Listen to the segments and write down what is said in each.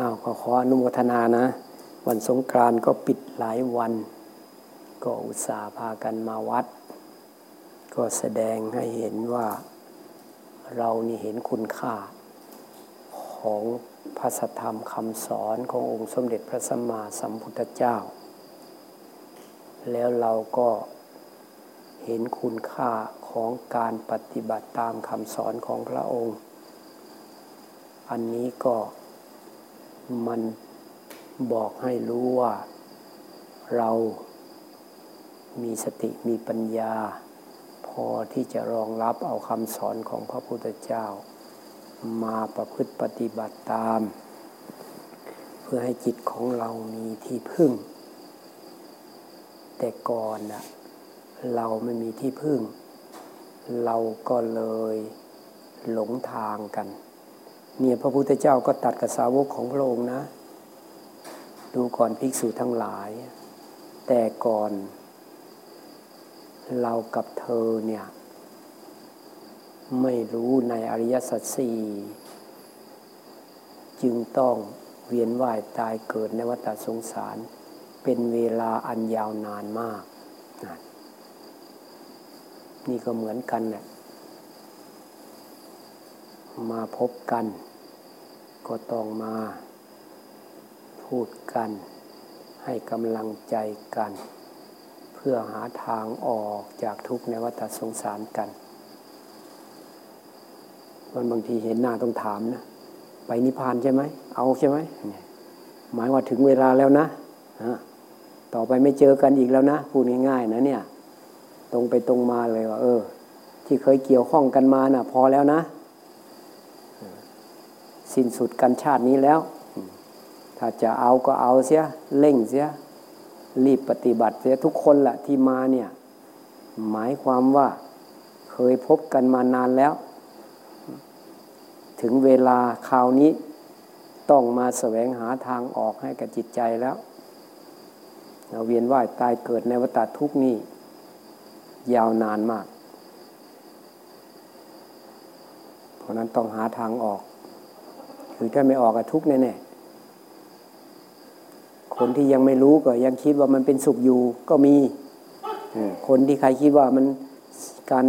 อ้าวก็ขออนุโมทนานะ วันสงกรานต์ก็ปิดหลายวัน ก็อุตส่าห์พากันมาวัด ก็แสดงให้เห็นว่าเรานี่เห็นคุณค่า ของพระธรรมคำสอนขององค์สมเด็จพระสัมมาสัมพุทธเจ้า แล้วเราก็เห็นคุณค่าของการปฏิบัติตามคำสอนของพระองค์ อันนี้ก็ มันบอกให้รู้ว่า เรามีสติมีปัญญา พอที่จะรองรับเอาคำสอนของพระพุทธเจ้า มาประพฤติปฏิบัติตาม เพื่อให้จิตของเรามีที่พึ่ง แต่ก่อนนะเราไม่มีที่พึ่ง เราก็เลยหลงทางกัน เนี่ยพระพุทธเจ้าก็ตัดกับสาวกของพระองค์นะ ดูก่อนภิกษุทั้งหลาย แต่ก่อน เรากับเธอเนี่ย ไม่รู้ในอริยสัจสี่จึงต้องเวียนว่ายตายเกิดในวัฏสงสาร เป็นเวลาอันยาวนานมาก นี่ก็เหมือนกันแหละ มาพบกัน ก็ต้องมาพูดกัน ให้กำลังใจกัน เพื่อหาทางออกจากทุกข์ในวัฏสงสารกันมันบางทีเห็นหน้าต้องถามนะ ไปนิพพานใช่ไหม เอาใช่ไหมหมายว่าถึงเวลาแล้วนะต่อไปไม่เจอกันอีกแล้วนะ พูดง่ายๆนะเนี่ย ตรงไปตรงมาเลยว่า เออ ที่เคยเกี่ยวข้องกันมานะ่ะ พอแล้วนะ สิ้นสุดกันชาตินี้แล้ว ถ้าจะเอาก็เอาเสียเร่งเสียรีบปฏิบัติเสียทุกคนแหละที่มาเนี่ยหมายความว่าเคยพบกันมานานแล้ว ถึงเวลาคราวนี้ต้องมาแสวงหาทางออกให้กับจิตใจแล้วเราเวียนว่ายตายเกิดในวัฏทุกนี้ ยาวนานมาก เพราะนั้นต้องหาทางออก คือถ้าไม่ออกอะทุกข์แน่ๆคนที่ยังไม่รู้ก็ยังคิดว่ามันเป็นสุขอยู่ก็มีคนที่ใครคิดว่ามันการ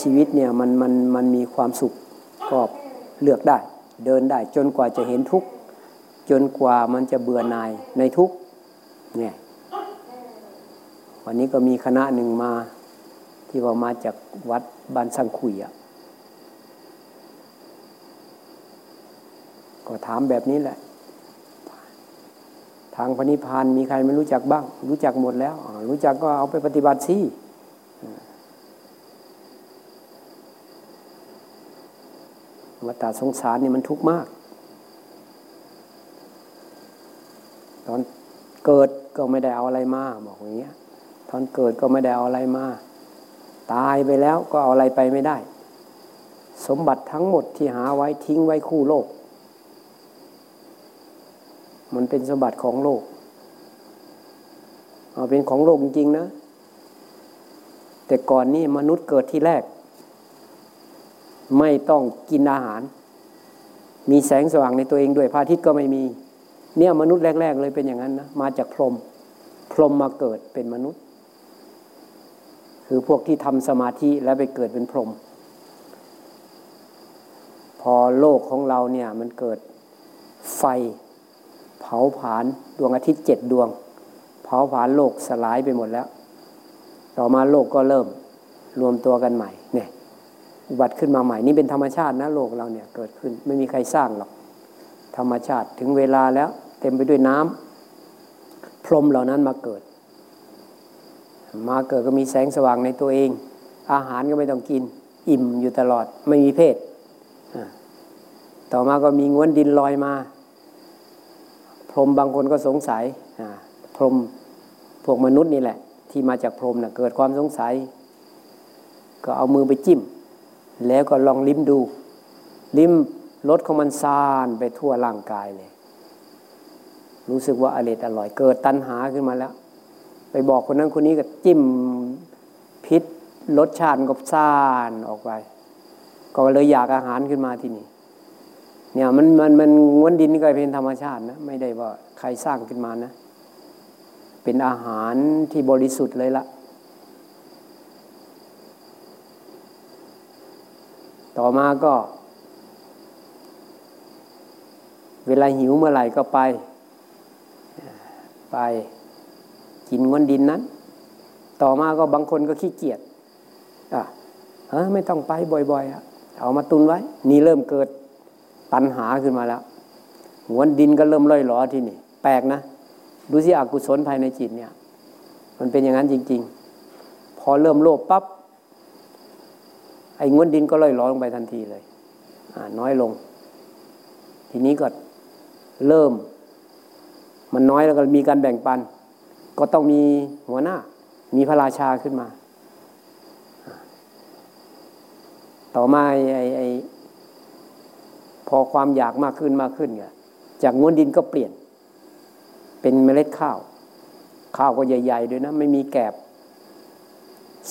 ชีวิตเนี่ยมันมันมันมีความสุขก็เลือกได้ เดินได้จนกว่าจะเห็นทุกข์จนกว่ามันจะเบื่อหน่ายในทุกข์เนี่ยวันนี้ก็มีคณะหนึ่งมาที่ว่ามาจากวัดบ้านสังขุยอะ ก็ถามแบบนี้แหละ ทางพระนิพพานมีใครไม่รู้จักบ้าง รู้จักหมดแล้ว รู้จักก็เอาไปปฏิบัติสิวัฏสงสารนี่มันทุกข์มาก ตอนเกิดก็ไม่ได้เอาอะไรมาบอกอย่างเงี้ย ตอนเกิดก็ไม่ได้เอาอะไรมา ตายไปแล้วก็เอาอะไรไปไม่ได้ สมบัติทั้งหมดที่หาไว้ทิ้งไว้คู่โลก มันเป็นสมบัติของโลกเอาเป็นของโลกจริงๆนะ แต่ก่อนนี้มนุษย์เกิดที่แรก ไม่ต้องกินอาหาร มีแสงสว่างในตัวเองด้วยพระอาทิตย์ก็ไม่มี เนี่ยมนุษย์แรก ๆ เลยเป็นอย่างนั้นนะมาจากพรหมพรหมมาเกิดเป็นมนุษย์ คือพวกที่ทำสมาธิแล้วไปเกิดเป็นพรหมพอโลกของเราเนี่ยมันเกิดไฟ ผาผลาญดวงอาทิตย์เจ็ดดวง เผาผลาญโลกสลายไปหมดแล้ว ต่อมาโลกก็เริ่มรวมตัวกันใหม่เนี่ยอุบัติขึ้นมาใหม่นี่เป็นธรรมชาตินะโลกเราเนี่ยเกิดขึ้นไม่มีใครสร้างหรอก ธรรมชาติถึงเวลาแล้ว เต็มไปด้วยน้ำพรมเหล่านั้นมาเกิด มาเกิดก็มีแสงสว่างในตัวเอง อาหารก็ไม่ต้องกิน อิ่มอยู่ตลอดไม่มีเพศ ต่อมาก็มีง้วนดินลอยมา รมบางคนก็สงสัยพรมพวกมนุษย์นี่แหละ ที่มาจากพรมนะ่ะเกิดความสงสัย ก็เอามือไปจิ้ม แล้วก็ลองลิ้มดู ลิ้มรสของมันซานไปทั่วร่างกายเลย รู้สึกว่าอร่อยอร่อยเกิดตัณหาขึ้นมาแล้ว ไปบอกคนนั้นคนนี้ก็จิ้มพิษรสชาติก็ซ่านออกไป ก็เลยอยากอาหารขึ้นมาที่นี่ เนี่ยมันมันมันงวนดินก็เป็นธรรมชาตินะไม่ได้ว่าใครสร้างขึ้นมานะ เป็นอาหารที่บริสุทธิ์เลยละต่อมาก็ เวลาหิวเมื่อไหร่ก็ไป ไปกินงวนดินนั้น ต่อมาก็บางคนก็ขี้เกียจอะเออไม่ต้องไปบ่อยๆอะเอามาตุนไว้ นี่เริ่มเกิด ตัณหาขึ้นมาแล้วงวนดินก็เริ่มล่อยหลอที่นี่ แปลกนะ ดูสิอกุศลภายในจิตเนี่ย มันเป็นอย่างนั้นจริง ๆ พอเริ่มโลภปั๊บไอ้งวนดินก็ล่อยหลอลงไปทันทีเลยน้อยลง ทีนี้ก็เริ่ม มันน้อยแล้วก็มีการแบ่งปัน ก็ต้องมีหัวหน้า มีพระราชาขึ้นมา ต่อมาไอ้ไอ้ พอความอยากมากขึ้นมากขึ้นเนี่ยจากงวนดินก็เปลี่ยน เป็นเมล็ดข้าว ข้าวก็ใหญ่ ๆ ด้วยนะ ไม่มีแกบ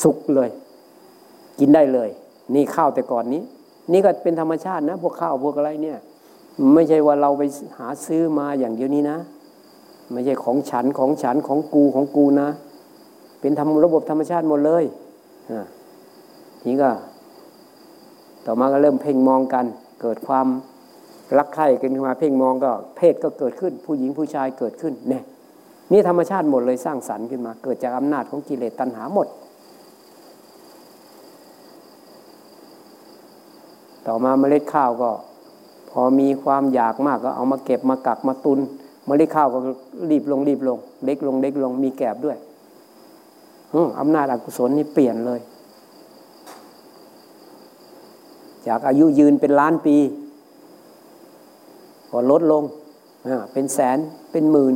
สุกเลย กินได้เลย นี่ข้าวแต่ก่อนนี้ นี่ก็เป็นธรรมชาตินะ พวกข้าวพวกอะไรเนี่ย ไม่ใช่ว่าเราไปหาซื้อมาอย่างเดียวนี้นะ ไม่ใช่ของฉันของฉันของกูของกูนะ เป็นทำระบบธรรมชาติหมดเลยนี่ก็ ต่อมาก็เริ่มเพ่งมองกัน เกิดความรักใคร่กันมาเพ่งมองก็เพศก็เกิดขึ้น ผู้หญิงผู้ชายเกิดขึ้นเนี่ยนี่ธรรมชาติหมดเลยสร้างสรรค์ขึ้นมา เกิดจากอำนาจของกิเลสตัณหาหมด ต่อมาเมล็ดข้าวก็ พอมีความอยากมากก็เอามาเก็บมากักมาตุน เมล็ดข้าวก็รีบลงรีบลง เล็กลงเล็กลงมีแกบด้วยอำนาจอกุศลนี่เปลี่ยนเลย จากอายุยืนเป็นล้านปี ก็ลดลงเป็นแสนเป็นหมื่น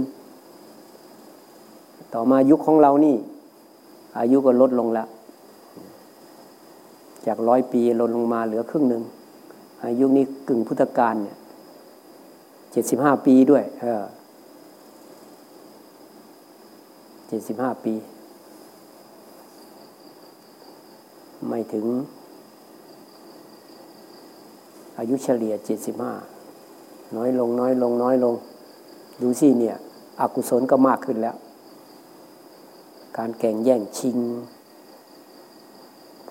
ต่อมายุคของเรานี่ อายุก็ลดลงแล้ว จากร้อยปีลดลงมาเหลือครึ่งหนึ่งอายุนี้กึ่งพุทธกาลเนี่ยเจ็ดสิบห้าปีด้วยเออเจ็ดสิบห้าปี ไม่ถึง อายุเฉลี่ยเจ็ดสิบห้าน้อยลงน้อยลงน้อยลง ดูสิเนี่ย อกุศลก็มากขึ้นแล้ว การแข่งแย่งชิง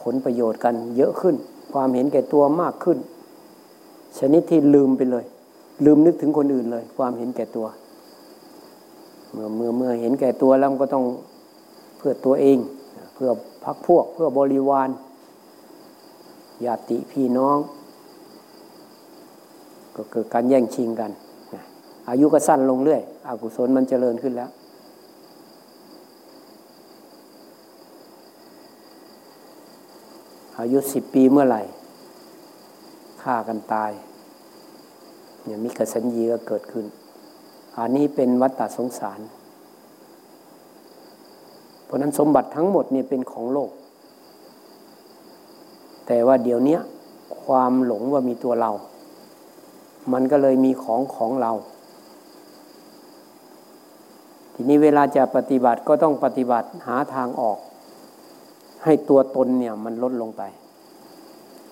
ผลประโยชน์กันเยอะขึ้น ความเห็นแก่ตัวมากขึ้น ชนิดที่ลืมไปเลย ลืมนึกถึงคนอื่นเลย ความเห็นแก่ตัว เมื่อเมื่อเมื่อเห็นแก่ตัวแล้วก็ต้องเพื่อตัวเองเพื่อพักพวกเพื่อบริวารญาติพี่น้อง ก็เกิดการแย่งชิงกันอายุก็สั้นลงเรื่อยอกุศลมันเจริญขึ้นแล้ว อายุสิบปีเมื่อไหร่ฆ่ากันตายเนี่ยมิกสัญญีก็เกิดขึ้น อันนี้เป็นวัฏฏะสงสาร เพราะนั้นสมบัติทั้งหมดเนี่ยเป็นของโลก แต่ว่าเดี๋ยวนี้ความหลงว่ามีตัวเรา มันก็เลยมีของของเรา ทีนี้เวลาจะปฏิบัติก็ต้องปฏิบัติหาทางออก ให้ตัวตนเนี่ยมันลดลงไป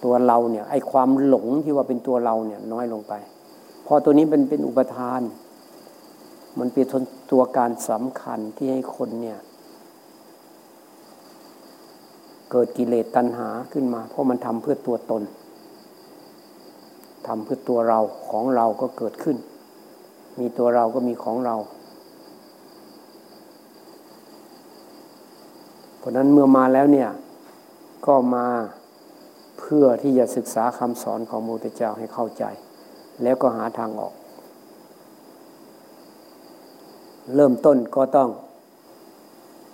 ตัวเราเนี่ยไอความหลงที่ว่าเป็นตัวเราเนี่ยน้อยลงไป พอตัวนี้เป็นเป็นอุปทาน มันเป็นตัวการสำคัญที่ให้คนเนี่ยเกิดกิเลสตัณหาขึ้นมา เพราะมันทำเพื่อตัวตน ทำเพื่อตัวเราของเราก็เกิดขึ้น มีตัวเราก็มีของเรา เพราะนั้นเมื่อมาแล้วเนี่ย ก็มาเพื่อที่จะศึกษาคำสอนของมูตเจ้าให้เข้าใจ แล้วก็หาทางออก เริ่มต้นก็ต้อง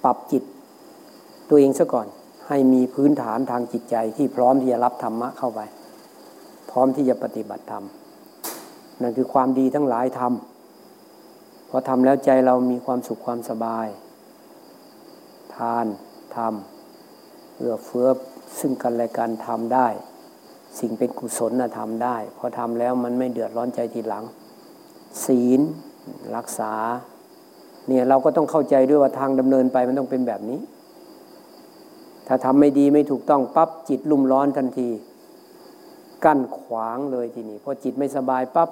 ปรับจิตตัวเองซะก่อน ให้มีพื้นฐานทางจิตใจที่พร้อมที่จะรับธรรมะเข้าไป พร้อมที่จะปฏิบัติธรรมนั่นคือความดีทั้งหลายทำพอทำแล้วใจเรามีความสุขความสบาย ทานทำเอื้อเฟื้อซึ่งกันและกันทำได้ สิ่งเป็นกุศลนะทำได้พอทำแล้วมันไม่เดือดร้อนใจทีหลัง ศีลรักษาเนี่ยเราก็ต้องเข้าใจด้วยว่าทางดำเนินไปมันต้องเป็นแบบนี้ ถ้าทำไม่ดีไม่ถูกต้องปั๊บจิตลุ่มร้อนทันที กั้นขวางเลยทีนี้พอจิตไม่สบายปับ๊บ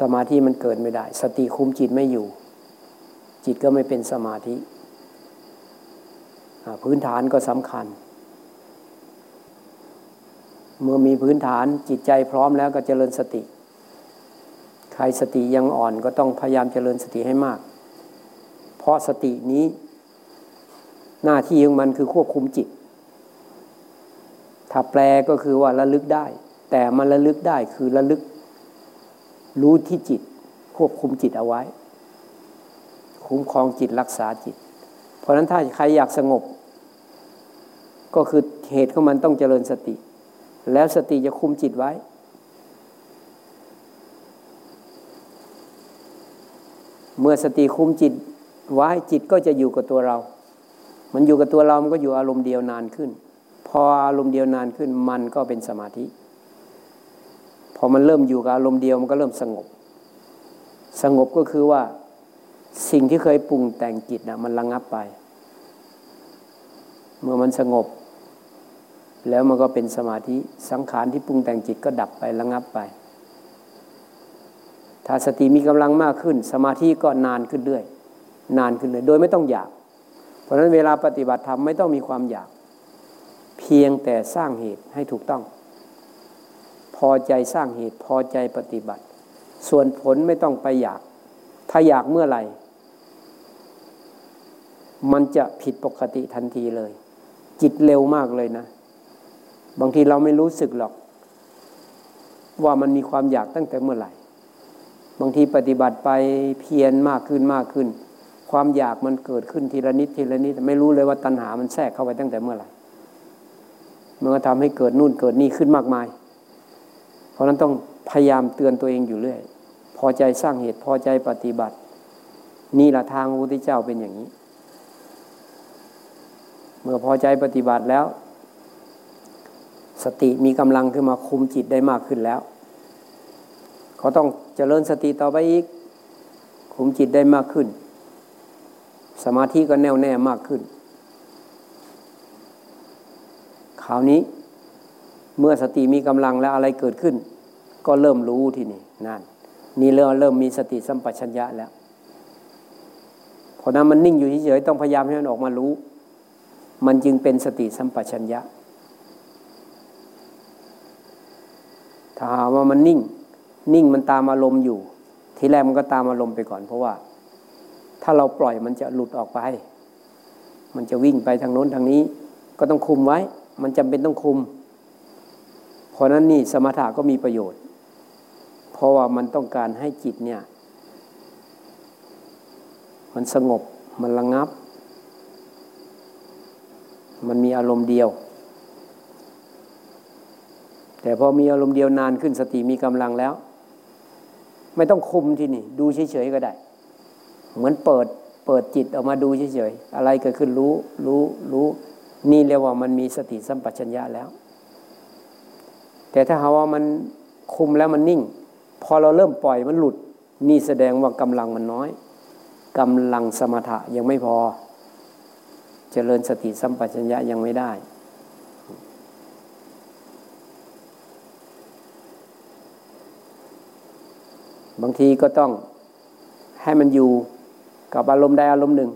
สมาธิมันเกิดไม่ได้ สติคุมจิตไม่อยู่ จิตก็ไม่เป็นสมาธิ พื้นฐานก็สำคัญ เมื่อมีพื้นฐานจิตใจพร้อมแล้วก็เจริญสติ ใครสติยังอ่อนก็ต้องพยายามเจริญสติให้มาก เพราะสตินี้ หน้าที่ของมันคือควบคุมจิต ถ้าแปลก็คือว่าระลึกได้ แต่มันระลึกได้คือระลึก รู้ที่จิต ควบคุมจิตเอาไว้ คุ้มครองจิตรักษาจิต เพราะฉะนั้นถ้าใครอยากสงบ ก็คือเหตุของมันต้องเจริญสติ แล้วสติจะคุมจิตไว้ เมื่อสติคุมจิตไว้จิตก็จะอยู่กับตัวเรา มันอยู่กับตัวเรา มันก็อยู่อารมณ์เดียวนานขึ้น พออารมณ์เดียวนานขึ้นมันก็เป็นสมาธิ พอมันเริ่มอยู่กับอารมณ์เดียวมันก็เริ่มสงบ สงบก็คือว่าสิ่งที่เคยปรุงแต่งจิตนะมันระงงับไป เมื่อมันสงบ แล้วมันก็เป็นสมาธิสังขารที่ปรุงแต่งจิตก็ดับไประงับไป ถ้าสติมีกำลังมากขึ้น สมาธิก็นานขึ้นเรื่อยนานขึ้นเลย โดยไม่ต้องอยาก เพราะฉะนั้นเวลาปฏิบัติธรรมไม่ต้องมีความอยาก พียงแต่สร้างเหตุให้ถูกต้อง พอใจสร้างเหตุพอใจปฏิบัติ ส่วนผลไม่ต้องไปอยาก ถ้าอยากเมื่อไหร่ มันจะผิดปกติทันทีเลย จิตเร็วมากเลยนะ บางทีเราไม่รู้สึกหรอก ว่ามันมีความอยากตั้งแต่เมื่อไหร่ บางทีปฏิบัติไปเพียรมากขึ้นมากขึ้น ความอยากมันเกิดขึ้นทีละนิดทีละนิด ไม่รู้เลยว่าตัณหามันแทรกเข้าไปตั้งแต่เมื่อไหร่ มันก็ทำให้เกิดนู่นเกิดนี่ขึ้นมากมาย เพราะนั้นต้องพยายามเตือนตัวเองอยู่เรื่อย พอใจสร้างเหตุพอใจปฏิบัติ นี่แหละทางพระพุทธเจ้าเป็นอย่างนี้ เมื่อพอใจปฏิบัติแล้ว สติมีกำลังขึ้นมาคุมจิตได้มากขึ้นแล้วเขาต้องเจริญสติต่อไปอีก คุมจิตได้มากขึ้น สมาธิก็แน่วแน่มากขึ้นค ราวนี้เมื่อสติมีกำลังแล้วอะไรเกิดขึ้น ก็เริ่มรู้ที่นี่นั่นนี่เริ่มเริ่มมีสติสัมปชัญญะแล้วพอนั้นมันนิ่งอยู่เฉยๆต้องพยายามให้มันออกมารู้ มันจึงเป็นสติสัมปชัญญะ ถ้าว่ามันนิ่ง นิ่งมันตามอารมณ์อยู่ ทีแรกมันก็ตามอารมณ์ไปก่อน เพราะว่า ถ้าเราปล่อยมันจะหลุดออกไป มันจะวิ่งไปทางโน้นทางนี้ ก็ต้องคุมไว้ มันจำเป็นต้องคุม เพราะนั้นนี่สมถะก็มีประโยชน์ เพราะว่ามันต้องการให้จิตเนี่ย มันสงบมันระงงับ มันมีอารมณ์เดียว แต่พอมีอารมณ์เดียวนานขึ้นสติมีกำลังแล้ว ไม่ต้องคุมที่นี่ ดูเฉยๆก็ได้ เหมือนเปิดเปิดจิตออกมาดูเฉยๆอะไรเกิดขึ้นรู้รู้รู้ นี่เรียกว่ามันมีสติสัมปชัญญะแล้ว แต่ถ้าหาว่ามันคุมแล้วมันนิ่ง พอเราเริ่มปล่อยมันหลุด นี่แสดงว่ากำลังมันน้อยกำลังสมถะยังไม่พอเจริญสติสัมปชัญญะยังไม่ได้ บางทีก็ต้องให้มันอยู่กับอารมณ์ใดอารมณ์หนึ่ง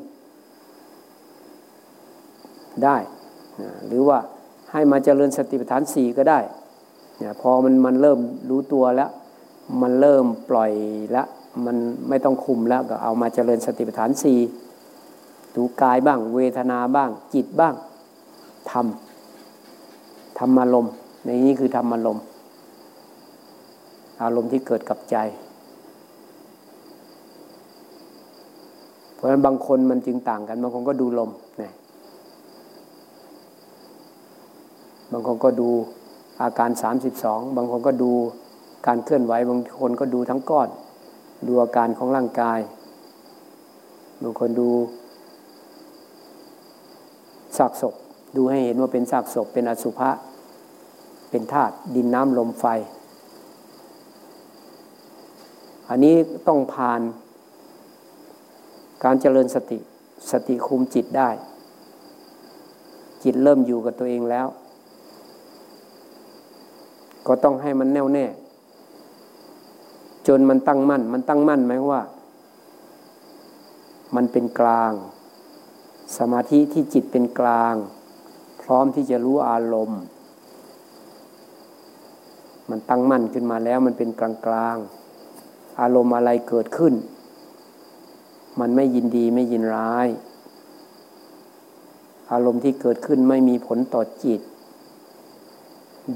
ได้ หรือว่าให้มาเจริญสติปัฏฐานสี่ก็ได้พอมันมันเริ่มรู้ตัวแล้ว มันเริ่มปล่อยแล้วมันไม่ต้องคุมแล้วก็เอามาเจริญสติปัฏฐานสี่ดูกายบ้าง เวทนาบ้าง จิตบ้างธรรมธรรมารมณ์ในนี้คือธรรมารมณ์อารมณ์ที่เกิดกับใจ เพราะฉะนั้นบางคนมันจึงต่างกันบางคนก็ดูลมนะ บางคนก็ดูอาการสามสิบสองบางคนก็ดูการเคลื่อนไหว บางคนก็ดูทั้งก้อน ดูอาการของร่างกาย บางคนดูซากศพ ดูให้เห็นว่าเป็นซากศพ เป็นอสุภะ เป็นธาตุดินน้ำลมไฟ อันนี้ต้องผ่านการเจริญสติ สติคุมจิตได้ จิตเริ่มอยู่กับตัวเองแล้ว ก็ต้องให้มันแน่วแน่ จนมันตั้งมั่น มันตั้งมั่นหมายว่า มันเป็นกลาง สมาธิที่จิตเป็นกลาง พร้อมที่จะรู้อารมณ์ มันตั้งมั่นขึ้นมาแล้วมันเป็นกลางกลางอารมณ์อะไรเกิดขึ้น มันไม่ยินดีไม่ยินร้าย อารมณ์ที่เกิดขึ้นไม่มีผลต่อจิต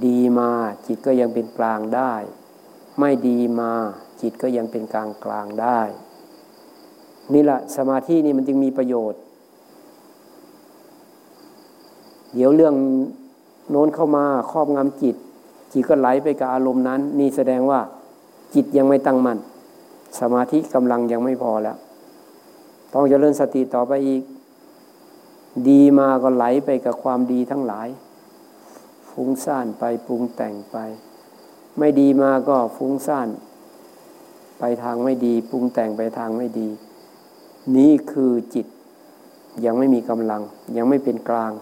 ดีมาจิตก็ยังเป็นกลางได้ ไม่ดีมาจิตก็ยังเป็นกลางกลางได้ นี่แหละสมาธินี่มันจึงมีประโยชน์ เดี๋ยวเรื่องโน้นเข้ามาครอบงำจิต จิตก็ไหลไปกับอารมณ์นั้น นี่แสดงว่าจิตยังไม่ตั้งมัน่นสมาธิกำลังยังไม่พอแล้ว ต้องเจริญสติต่อไปอีก ดีมาก็ไหลไปกับความดีทั้งหลาย ฟุ้งซ่านไปปรุงแต่งไป ไม่ดีมาก็ฟุ้งซ่าน ไปทางไม่ดี ปรุงแต่งไปทางไม่ดี นี่คือจิตยังไม่มีกำลัง ยังไม่เป็นกลาง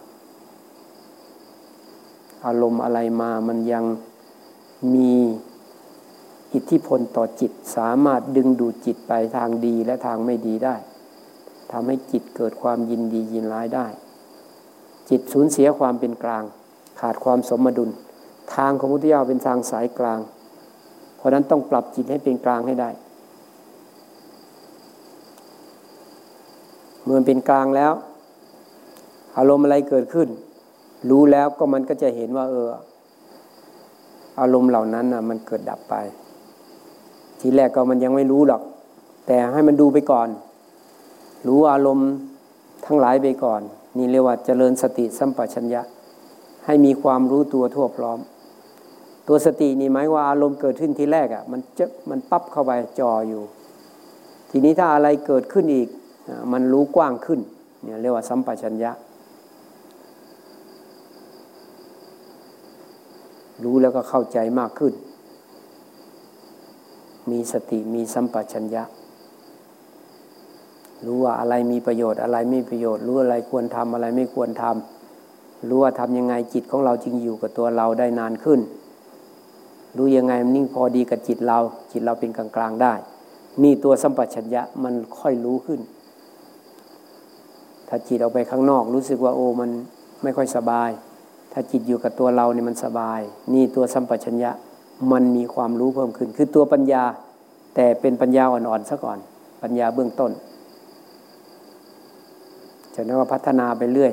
อารมณ์อะไรมามันยังมีอิทธิพลต่อจิตสามารถดึงดูดจิตไปทางดีและทางไม่ดีได้ทำให้จิตเกิดความยินดียินร้ายได้ จิตสูญเสียความเป็นกลาง ขาดความสมดุล ทางของพุทธเจ้าเป็นทางสายกลาง เพราะนั้นต้องปรับจิตให้เป็นกลางให้ได้ เมื่อเป็นกลางแล้ว อารมณ์อะไรเกิดขึ้น รู้แล้วก็มันก็จะเห็นว่า เออ อารมณ์เหล่านั้นนะมันเกิดดับไป ทีแรกก็มันยังไม่รู้หรอก แต่ให้มันดูไปก่อน รู้อารมณ์ทั้งหลายไปก่อน นี่เรียกว่าเจริญสติสัมปชัญญะ ให้มีความรู้ตัวทั่วพร้อม ตัวสตินี่หมายว่าอารมณ์เกิดขึ้นทีแรกอะ่ะมันจะมันปั๊บเข้าไปจออยู่ ทีนี้ถ้าอะไรเกิดขึ้นอีกมันรู้กว้างขึ้นเนี่ยเรียกว่าสัมปชัญญะ รู้แล้วก็เข้าใจมากขึ้น มีสติมีสัมปชัญญะ รู้ว่าอะไรมีประโยชน์อะไรไม่ประโยชน์ รู้อะไรควรทำอะไรไม่ควรทำ รู้ว่าทำยังไงจิตของเราจึงอยู่กับตัวเราได้นานขึ้น รู้ยังไงมันนิ่งพอดีกับจิตเรา จิตเราเป็นกลางกลางได้ นี่ตัวสัมปชัญญะมันค่อยรู้ขึ้น ถ้าจิตออกไปข้างนอก รู้สึกว่าโอ้มันไม่ค่อยสบาย ถ้าจิตอยู่กับตัวเราเนี่ยมันสบาย นี่ตัวสัมปชัญญะมันมีความรู้เพิ่มขึ้น คือตัวปัญญา แต่เป็นปัญญาอ่อนๆซะก่อน ปัญญาเบื้องต้นจะนั้นว่าพัฒนาไปเรื่อย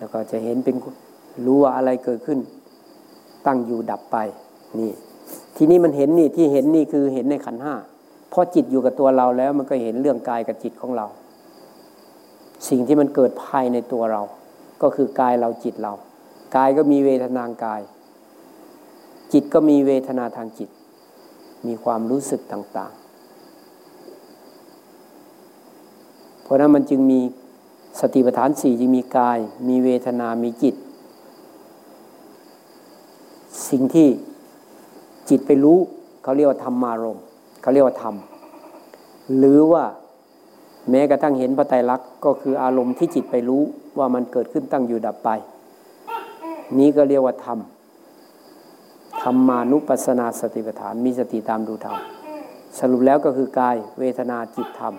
แล้วก็จะเห็นเป็นรู้ว่าอะไรเกิดขึ้น ตั้งอยู่ดับไปนี่ ทีนี้มันเห็นนี่ที่เห็นนี่คือเห็นในขันห้าพอจิตอยู่กับตัวเราแล้วมันก็เห็นเรื่องกายกับจิตของเรา สิ่งที่มันเกิดภายในตัวเรา ก็คือกายเราจิตเรา กายก็มีเวทนางกาย จิตก็มีเวทนาทางจิต มีความรู้สึกต่าง ๆ เพราะนั้นมันจึงมี สติปัฏฐานสี่จึงมีกาย มีเวทนา มีจิต สิ่งที่จิตไปรู้เขาเรียกว่าธรรมารมเขาเรียกว่าธรรม หรือว่าแม้กระทั่งเห็นพระไตรลักษณ์ก็คืออารมณ์ที่จิตไปรู้ว่ามันเกิดขึ้นตั้งอยู่ดับไป นี้ก็เรียกว่าธรรมธรรมานุปัสนาสติปัฏฐานมีสติตามดูธรรม สรุปแล้วก็คือกายเวทนาจิตธรรม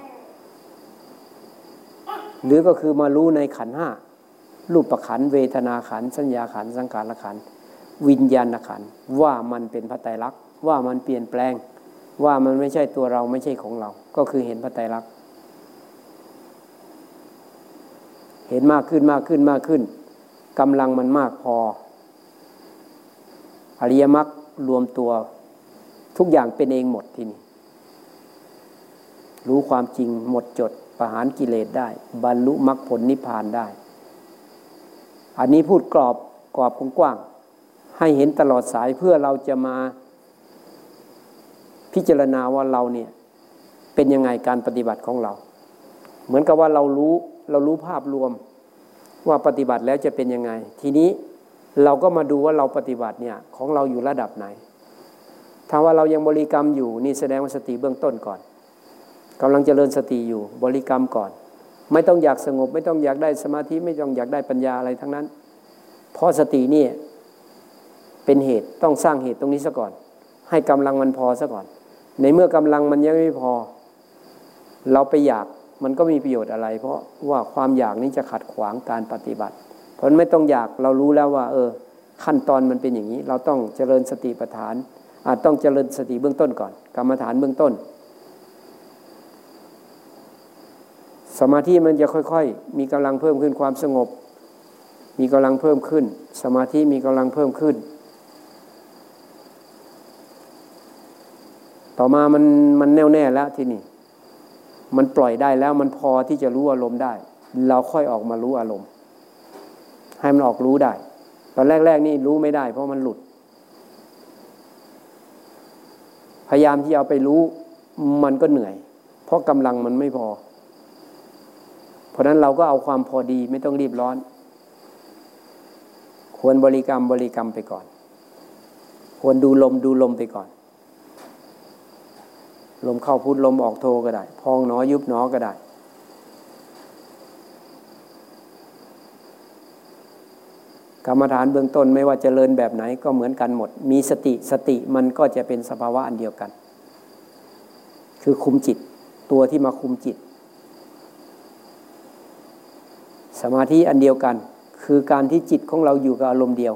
หรือก็คือมารู้ในขันห้ารูปประขันเวทนาขันสัญญาขันสังขารขันวิญญาณขันว่ามันเป็นพระไตรลักษณ์ว่ามันเปลี่ยนแปลง ว่ามันไม่ใช่ตัวเราไม่ใช่ของเรา ก็คือเห็นพระไตรลักษณ์เห็นมากขึ้นมากขึ้นมากขึ้นกำลังมันมากพอ อริยมรรครวมตัวทุกอย่างเป็นเองหมดที่นี่รู้ความจริงหมดจด ประหารกิเลสได้ บรรลุมรรคผลนิพพานได้ อันนี้พูดกรอบกรอบกว้างให้เห็นตลอดสายเพื่อเราจะมาพิจารณาว่าเราเนี่ยเป็นยังไงการปฏิบัติของเรา เหมือนกับว่าเรารู้เรารู้ภาพรวมว่าปฏิบัติแล้วจะเป็นยังไง ทีนี้เราก็มาดูว่าเราปฏิบัติเนี่ยของเราอยู่ระดับไหน ถ้าว่าเรายังบริกรรมอยู่นี่แสดงว่าสติเบื้องต้นก่อน กำลังเจริญสติอยู่บริกรรมก่อน ไม่ต้องอยากสงบ ไม่ต้องอยากได้สมาธิไม่ต้องอยากได้ปัญญาอะไรทั้งนั้น เพราะสตินี่เป็นเหตุต้องสร้างเหตุตรงนี้ซะก่อน ให้กำลังมันพอซะก่อน ในเมื่อกำลังมันยังไม่พอ เราไปอยากมันก็มีประโยชน์อะไร เพราะว่าความอยากนี้จะขัดขวางการปฏิบัติ เพราะไม่ต้องอยากเรารู้แล้วว่า เออ ขั้นตอนมันเป็นอย่างนี้ เราต้องเจริญสติปัฏฐานอาจต้องเจริญสติเบื้องต้นก่อน กรรมฐานเบื้องต้น สมาธิมันจะค่อยๆ มีกำลังเพิ่มขึ้นความสงบ มีกำลังเพิ่มขึ้น สมาธิมีกำลังเพิ่มขึ้น ต่อมามันมันแน่วแน่แล้วที่นี่ มันปล่อยได้แล้วมันพอที่จะรู้อารมณ์ได้ เราค่อยออกมารู้อารมณ์ ให้มันออกรู้ได้ ตอนแรกๆนี่รู้ไม่ได้ เพราะมันหลุด พยายามที่เอาไปรู้มันก็เหนื่อย เพราะกำลังมันไม่พอ เพราะนั้นเราก็เอาความพอดีไม่ต้องรีบร้อน ควรบริกรรมบริกรรมไปก่อน ควรดูลมดูลมไปก่อน ลมเข้าพุทลมออกโทก็ได้ พองหนอยุบหนอก็ได้กรรมฐานเบื้องต้นไม่ว่าจเจริญแบบไหนก็เหมือนกันหมด มีสติสติมันก็จะเป็นสภาวะอันเดียวกัน คือคุมจิตตัวที่มาคุมจิต สมาธิอันเดียวกัน คือการที่จิตของเราอยู่กับอารมณ์เดียว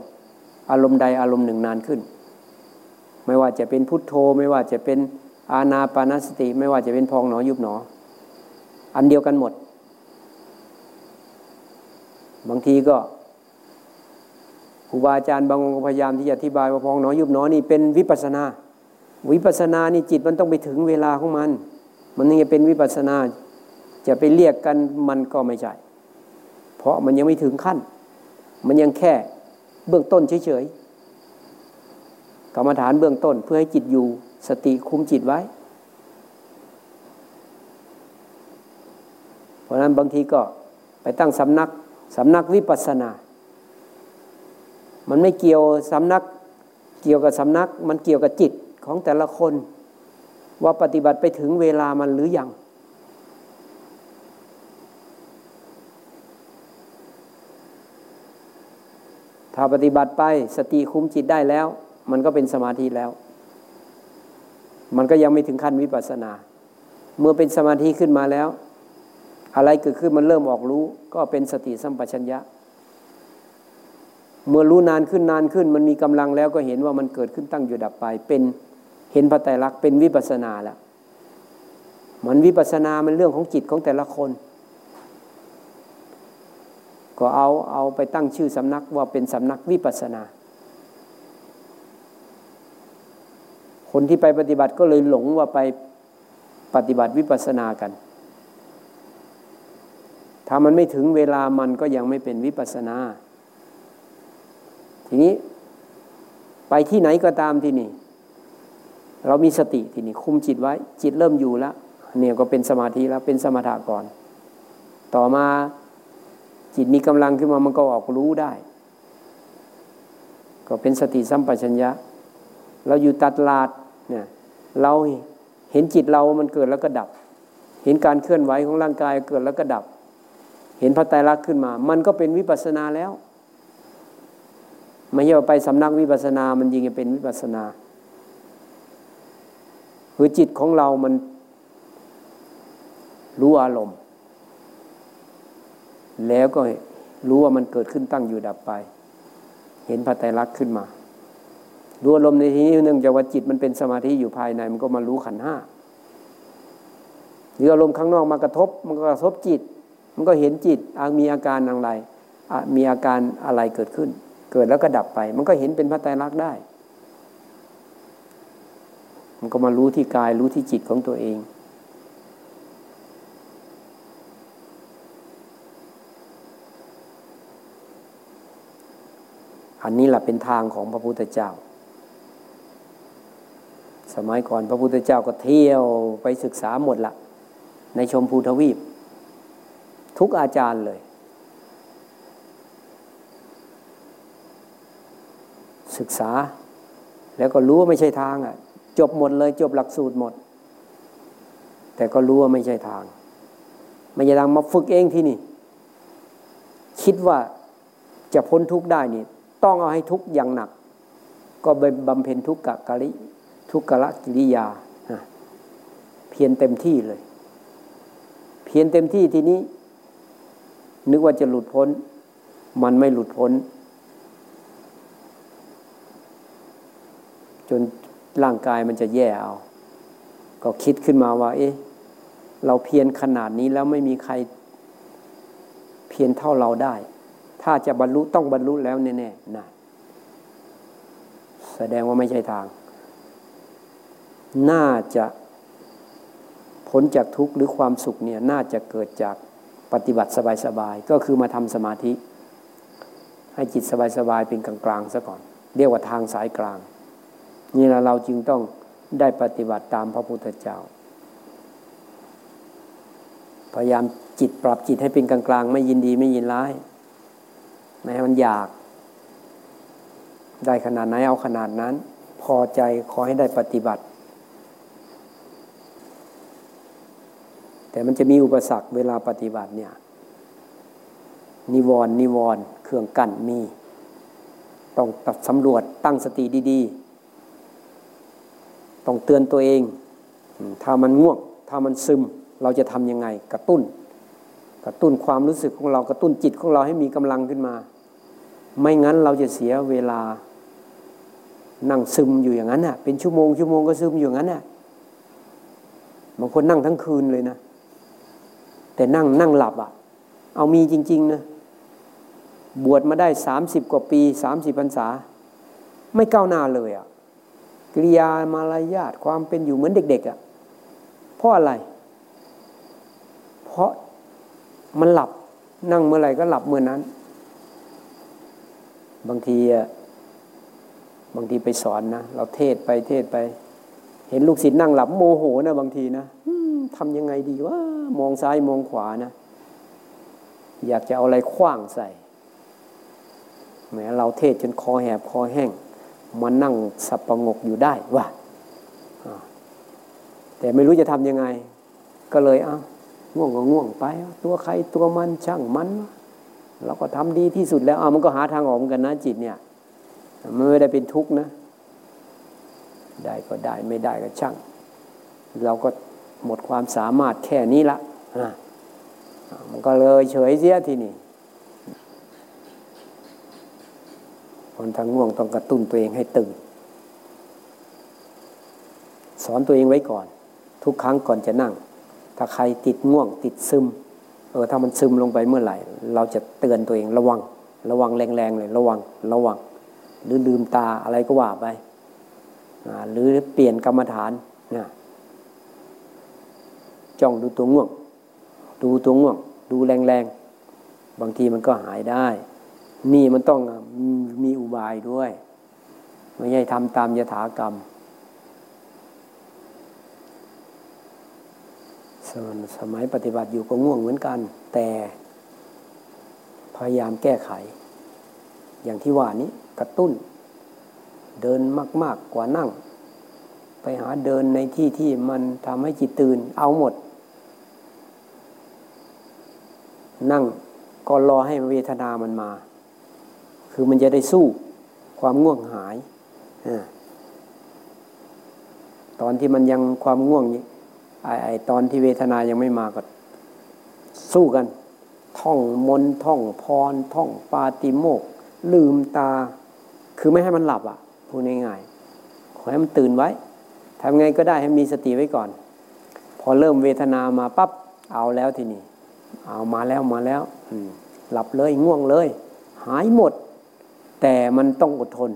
อารมณ์ใดอารมณ์หนึ่งนานขึ้น ไม่ว่าจะเป็นพุทโธ ไม่ว่าจะเป็นอาณาปานสติ ไม่ว่าจะเป็นพองหนอยุบหนอ อันเดียวกันหมด บางทีก็ครูบาอาจารย์บางองค์พยายามที่จะอธิบายว่าพองหนอยุบหนอนี่เป็นวิปัสนา วิปัสนานี่จิตมันต้องไปถึงเวลาของมัน มันยังเป็นวิปัสนา จะไปเรียกกันมันก็ไม่ใช่ ราะมันยังไม่ถึงขั้น มันยังแค่เบื้องต้นเฉยๆกรรมฐานเบื้องต้นเพื่อให้จิตอยู่สติคุมจิตไว้ เพราะนั้นบางทีก็ไปตั้งสำนักสำนักวิปัสนา มันไม่เกี่ยวสำนักเกี่ยวกับสำนัก มันเกี่ยวกับจิตของแต่ละคน ว่าปฏิบัติไปถึงเวลามันหรือยัง ถ้าปฏิบัติไปสติคุ้มจิตได้แล้ว มันก็เป็นสมาธิแล้ว มันก็ยังไม่ถึงขั้นวิปัสนา เมื่อเป็นสมาธิขึ้นมาแล้ว อะไรเกิดขึ้นมันเริ่มออกรู้ ก็เป็นสติสัมปชัญญะ เมื่อรู้นานขึ้นนานขึ้น มันมีกำลังแล้วก็เห็นว่ามันเกิดขึ้นตั้งอยู่ดับไป เป็นเห็นพระไตรลักษณ์เป็นวิปัสนาแล้วมันวิปัสนามันเรื่องของจิตของแต่ละคน ก็เอาเอาไปตั้งชื่อสำนักว่าเป็นสำนักวิปัสนา คนที่ไปปฏิบัติก็เลยหลงว่าไปปฏิบัติวิปัสสนากัน ถ้ามันไม่ถึงเวลามันก็ยังไม่เป็นวิปัสสนา ทีนี้ไปที่ไหนก็ตามที่นี่ เรามีสติที่นี่คุมจิตไว้ จิตเริ่มอยู่แล้วเนี่ยก็เป็นสมาธิแล้วเป็นสมถะก่อน ต่อมา จิตมีกำลังขึ้นมามันก็ออกรู้ได้ ก็เป็นสติสัมปชัญญะ เราอยู่ตัดลาดเนี่ยเราเห็นจิตเรามันเกิดแล้วก็ดับ เห็นการเคลื่อนไหวของร่างกายเกิดแล้วก็ดับ เห็นพระไตรลักษณ์ขึ้นมา มันก็เป็นวิปัสนาแล้วไม่ใช่ว่าไปสำนักวิปัสนา มันยิงจะเป็นวิปัสนาคือจิตของเรามันรู้อารมณ์ แล้วก็รู้ว่ามันเกิดขึ้นตั้งอยู่ดับไป เห็นพระไตรลักษณ์ขึ้นมารู้อารมณ์ในที่นี้เนื่องจากว่าจิตมันเป็นสมาธิอยู่ภายในมันก็มารู้ขันห้าหรืออารมณ์ข้างนอกมากระทบ มันก็กระทบจิต มันก็เห็นจิตมีอาการอะไร มีอาการอะไรเกิดขึ้น เกิดแล้วก็ดับไป มันก็เห็นเป็นพระไตรลักษณ์ได้ มันก็มารู้ที่กายรู้ที่จิตของตัวเอง อันนี้แหละเป็นทางของพระพุทธเจ้า สมัยก่อนพระพุทธเจ้าก็เที่ยวไปศึกษาหมดละ ในชมพูทวีป ทุกอาจารย์เลย ศึกษาแล้วก็รู้ว่าไม่ใช่ทางอะ จบหมดเลยจบหลักสูตรหมด แต่ก็รู้ว่าไม่ใช่ทาง ไม่ใช่ทางมาฝึกเองที่นี่ คิดว่าจะพ้นทุกข์ได้นี่ ต้องเอาให้ทุกข์อย่างหนัก ก็บำเพ็ญทุกขกะลิทุกขละกิริยาเพียรเต็มที่เลย เพียรเต็มที่ทีนี้ นึกว่าจะหลุดพ้น มันไม่หลุดพ้น จนร่างกายมันจะแย่เอา ก็คิดขึ้นมาว่า เอ๊ะเราเพียรขนาดนี้แล้วไม่มีใครเพียรเท่าเราได้ ถ้าจะบรรลุต้องบรรลุแล้วแน่ๆนะแสดงว่าไม่ใช่ทาง น่าจะพ้นจากทุกข์หรือความสุขเนี่ยน่าจะเกิดจากปฏิบัติสบายๆ ก็คือมาทำสมาธิ ให้จิตสบายๆ เป็นกลางๆซะก่อน เรียกว่าทางสายกลาง นี่แหละเราจึงต้องได้ปฏิบัติตามพระพุทธเจ้า พยายามจิตปรับจิตให้เป็นกลางๆ ไม่ยินดีไม่ยินร้าย ไม่ให้มันอยาก ได้ขนาดไหนเอาขนาดนั้น พอใจขอให้ได้ปฏิบัติ แต่มันจะมีอุปสรรคเวลาปฏิบัติเนี่ย นิวรณ์นิวรณ์เครื่องกั้นมี ต้องตัดสำรวจตั้งสติดีๆ ต้องเตือนตัวเอง ถ้ามันง่วง ถ้ามันซึม เราจะทำยังไง กระตุ้นกระตุ้นความรู้สึกของเรากระตุ้นจิตของเราให้มีกำลังขึ้นมา ไม่งั้นเราจะเสียเวลา นั่งซึมอยู่อย่างนั้นน่ะ เป็นชั่วโมงชั่วโมงก็ซึมอยู่อย่างนั้นน่ะบางคนนั่งทั้งคืนเลยนะ แต่นั่งนั่งหลับอะ เอามีจริง ๆ นะ บวชมาได้สามสิบกว่าปีสามสิบพรรษา ไม่ก้าวหน้าเลยอะกิริยามารยาทความเป็นอยู่เหมือนเด็ก ๆอะเพราะอะไร เพราะมันหลับนั่งเมื่อไหร่ก็หลับเมื่อนั้น บางทีบางทีไปสอนนะเราเทศไปเทศไป เห็นลูกศิษย์นั่งหลับโมโหนะบางทีนะทำยังไงดีว่ามองซ้ายมองขวานะ อยากจะเอาอะไรคว้างใส่แหมเราเทศจนคอแหบคอแห้งมานั่งสับประงกอยู่ได้ว่าแต่ไม่รู้จะทำยังไง ก็เลยเอาง่วงก็ง่วงไป ตัวใครตัวมันช่างมัน เราก็ทำดีที่สุดแล้วเอามันก็หาทางออกเหมือนกันนะจิตเนี่ยมันไม่ได้เป็นทุกข์นะ ได้ก็ได้ไม่ได้ก็ช่าง เราก็หมดความสามารถแค่นี้ละมันก็เลยเฉยเสียทีนี้คนทางง่วงต้องกระตุ้นตัวเองให้ตื่น สอนตัวเองไว้ก่อน ทุกครั้งก่อนจะนั่ง ถ้าใครติดง่วงติดซึม ออถ้ามันซึมลงไปเมื่อไหร่ เราจะเตือนตัวเองระวัง ระวังแรงๆเลยระวังระวัง หรือลืมตาอะไรก็ว่าไปหรือเปลี่ยนกรรมฐานนะจ้องดูตัวง่วง ดูตัวง่วง ดูแรงๆ บางทีมันก็หายได้ นี่มันต้องมีอุบายด้วย ไม่ใช่ทำตามยถากรรม สมัยปฏิบัติอยู่ก็ง่วงเหมือนกัน แต่พยายามแก้ไข อย่างที่ว่านี้กระตุ้น เดินมาก ๆกว่านั่ง ไปหาเดินในที่ที่มันทำให้จิตตื่นเอาหมด นั่งก็รอให้เวทนามันมา คือมันจะได้สู้ความง่วงหาย ตอนที่มันยังความง่วง ไอตอนที่เวทนายังไม่มาก็สู้กัน ท่องมนท่องพร ท่องปาติโมก ลืมตา คือไม่ให้มันหลับอะพูดง่ายๆขอให้มันตื่นไว้ทำไงก็ได้ให้มีสติไว้ก่อน พอเริ่มเวทนามาปั๊บเอาแล้วทีนี้เอามาแล้วมาแล้วหลับเลยง่วงเลย หายหมด แต่มันต้องอดทน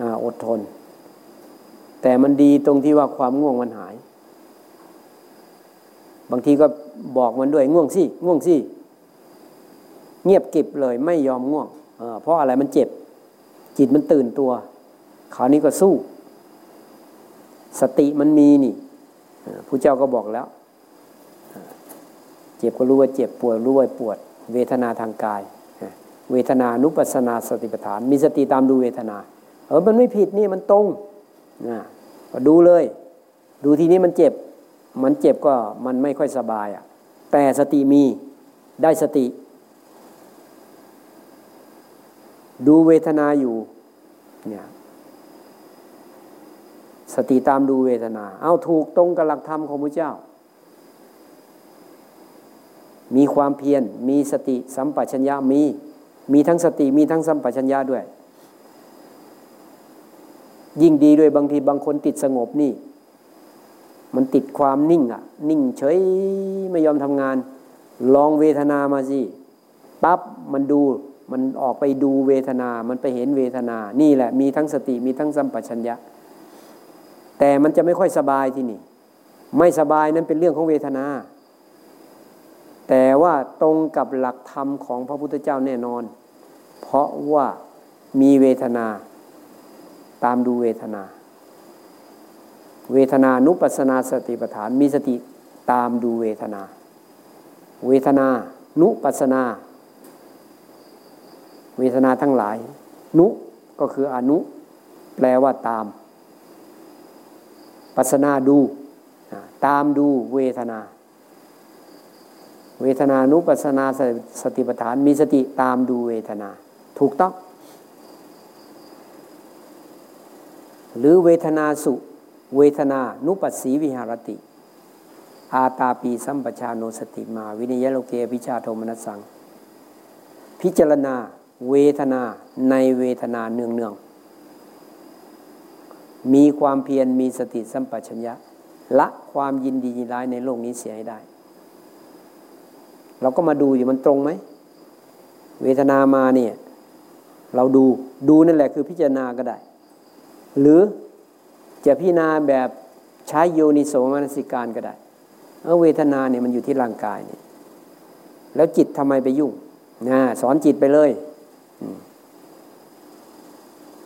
ออดทน แต่มันดีตรงที่ว่าความง่วงมันหาย บางทีก็บอกมันด้วยง่วงสิง่วงสิเงียบกิบเลยไม่ยอมง่วงเพราะอะไรมันเจ็บ จิตมันตื่นตัวคราวนี้ก็สู้ สติมันมีนี่ผู้เจ้าก็บอกแล้ว เจ็บก็รู้ว่าเจ็บปวดรู้ว่าปวด เวทนาทางกาย เวทนานุปัสนาสติปัฏฐาน มีสติตามดูเวทนา เออมันไม่ผิดนี่มันตรงนะก็ดูเลย ดูทีนี้มันเจ็บ มันเจ็บก็มันไม่ค่อยสบายอะ แต่สติมีได้สติ ดูเวทนาอยู่เนี่ยสติตามดูเวทนา เอาถูกตรงกับหลักธรรมของพระเจ้า มีความเพียร มีสติสัมปชัญญะมี มีทั้งสติมีทั้งสัมปชัญญะด้วย ยิ่งดีด้วยบางทีบางคนติดสงบนี่ มันติดความนิ่งอะ่ะ นิ่งเฉยไม่ยอมทำงาน ลองเวทนามาสิปั๊บมันดูมันออกไปดูเวทนา มันไปเห็นเวทนา นี่แหละ มีทั้งสติ มีทั้งสัมปชัญญะ แต่มันจะไม่ค่อยสบายที่นี่ ไม่สบายนั้นเป็นเรื่องของเวทนา แต่ว่าตรงกับหลักธรรมของพระพุทธเจ้าแน่นอน เพราะว่ามีเวทนา ตามดูเวทนา เวทนานุปัสนาสติปัฏฐานมีสติตามดูเวทนา เวทนานุปัสนา เวทนาทั้งหลาย นุก็คืออนุ แปลว่าตาม ปัสนาดู ตามดูเวทนา เวทนานุปัสนาสติปัฏฐานมีสติตามดูเวทนา ถูกต้อง หรือเวทนาสุ เวทนานุปัสสีวิหารติ อาตาปีสัมปชาโนสติมา วินิยโลเกพิชาโทมนัสสัง พิจารณาเวทนาในเวทนาเนืองเนืองมีความเพียรมีสติสัมปชัญญะละความยินดียินร้ายในโลกนี้เสียให้ได้ เราก็มาดูอยู่มันตรงไหม เวทนามาเนี่ย เราดูดูนั่นแหละคือพิจารณาก็ได้ หรือ จะพิจารณาแบบใช้โยนิโสมนสิการก็ได้เออเวทนาเนี่ยมันอยู่ที่ร่างกายเนี่ยแล้วจิตทำไมไปยุ่งนะสอนจิตไปเลย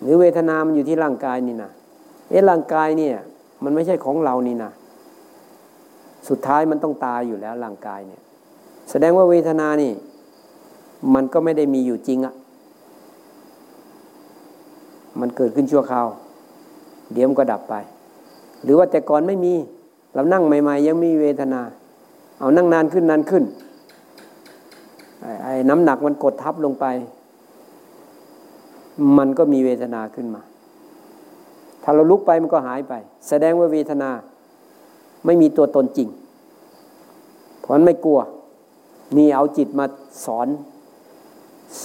หรือเวทนามันอยู่ที่ร่างกายนี่นะเอ๊ะร่างกายเนี่ย มันไม่ใช่ของเรานี่นะสุดท้ายมันต้องตายอยู่แล้วร่างกายเนี่ย แสดงว่าเวทนานี่ มันก็ไม่ได้มีอยู่จริงอะมันเกิดขึ้นชั่วคราว เดี๋ยวมันก็ดับไป หรือว่าแต่ก่อนไม่มี เรานั่งใหม่ ๆ ยังมีเวทนา เอานั่งนานขึ้นนานขึ้นไอ้น้ำหนักมันกดทับลงไป มันก็มีเวทนาขึ้นมา ถ้าเราลุกไปมันก็หายไป แสดงว่าเวทนา ไม่มีตัวตนจริงเพราะนั้นไม่กลัว นี่เอาจิตมาสอน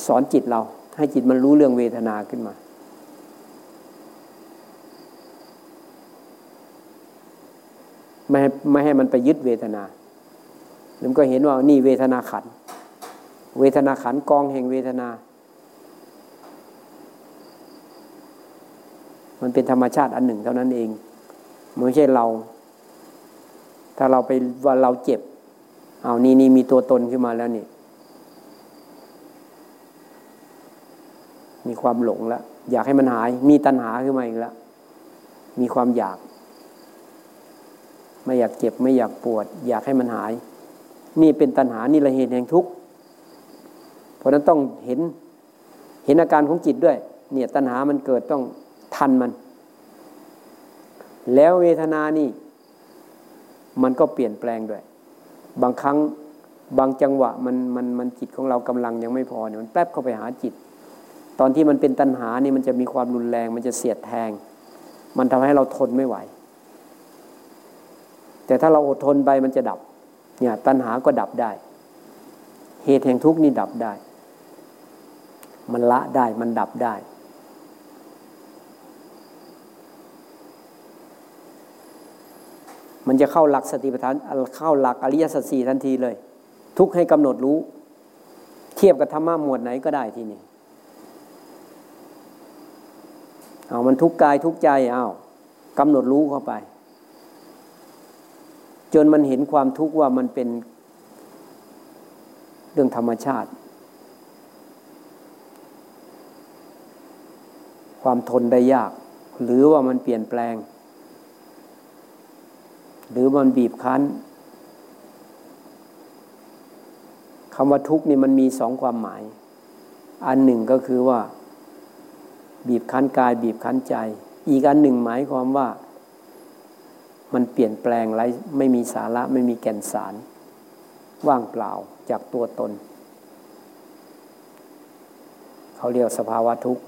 สอนจิตเรา ให้จิตมันรู้เรื่องเวทนาขึ้นมา ไม่ให้ไม่ให้มันไปยึดเวทนาแล้วก็เห็นว่านี่เวทนาขัน เวทนาขันกองแห่งเวทนา มันเป็นธรรมชาติอันหนึ่งเท่านั้นเองไม่ใช่เรา ถ้าเราไปว่าเราเจ็บ เอานี่นี่มีตัวตนขึ้นมาแล้วนี่ มีความหลงแล้วอยากให้มันหาย มีตัณหาขึ้นมาอีกแล้วมีความอยาก ไม่อยากเจ็บไม่อยากปวด อยากให้มันหาย นี่เป็นตัณหานี่ละเหตุแห่งทุกข์เพราะนั้นต้องเห็นเห็นอาการของจิตด้วย เนี่ยตัณหามันเกิดต้องทันมัน แล้วเวทนานี่ มันก็เปลี่ยนแปลงด้วย บางครั้งบางจังหวะมันมันมันจิตของเรากำลังยังไม่พอเนี่ยมันแป๊บเข้าไปหาจิต ตอนที่มันเป็นตัณหานี่มันจะมีความรุนแรง มันจะเสียดแทง มันทำให้เราทนไม่ไหว แต่ถ้าเราอดทนไปมันจะดับ เนี่ยตัณหาก็ดับได้ เหตุแห่งทุกข์นี่ดับได้ มันละได้มันดับได้ มันจะเข้าหลักสติปัฏฐานเข้าหลักอริยสัจสี่ทันทีเลย ทุกให้กำหนดรู้ เทียบกับธรรมะหมวดไหนก็ได้ทีนี้เอามันทุกกายทุกใจเอากำหนดรู้เข้าไป จนมันเห็นความทุกข์ว่ามันเป็นเรื่องธรรมชาติ ความทนได้ยาก หรือว่ามันเปลี่ยนแปลง หรือมันบีบคั้นคำว่าทุกข์นี่มันมีสองความหมาย อันหนึ่งก็คือว่า บีบคั้นกาย บีบคั้นใจ อีกอันหนึ่งหมายความว่า มันเปลี่ยนแปลงไรไม่มีสาระไม่มีแก่นสาร ว่างเปล่าจากตัวตน เขาเรียกสภาวะทุกข์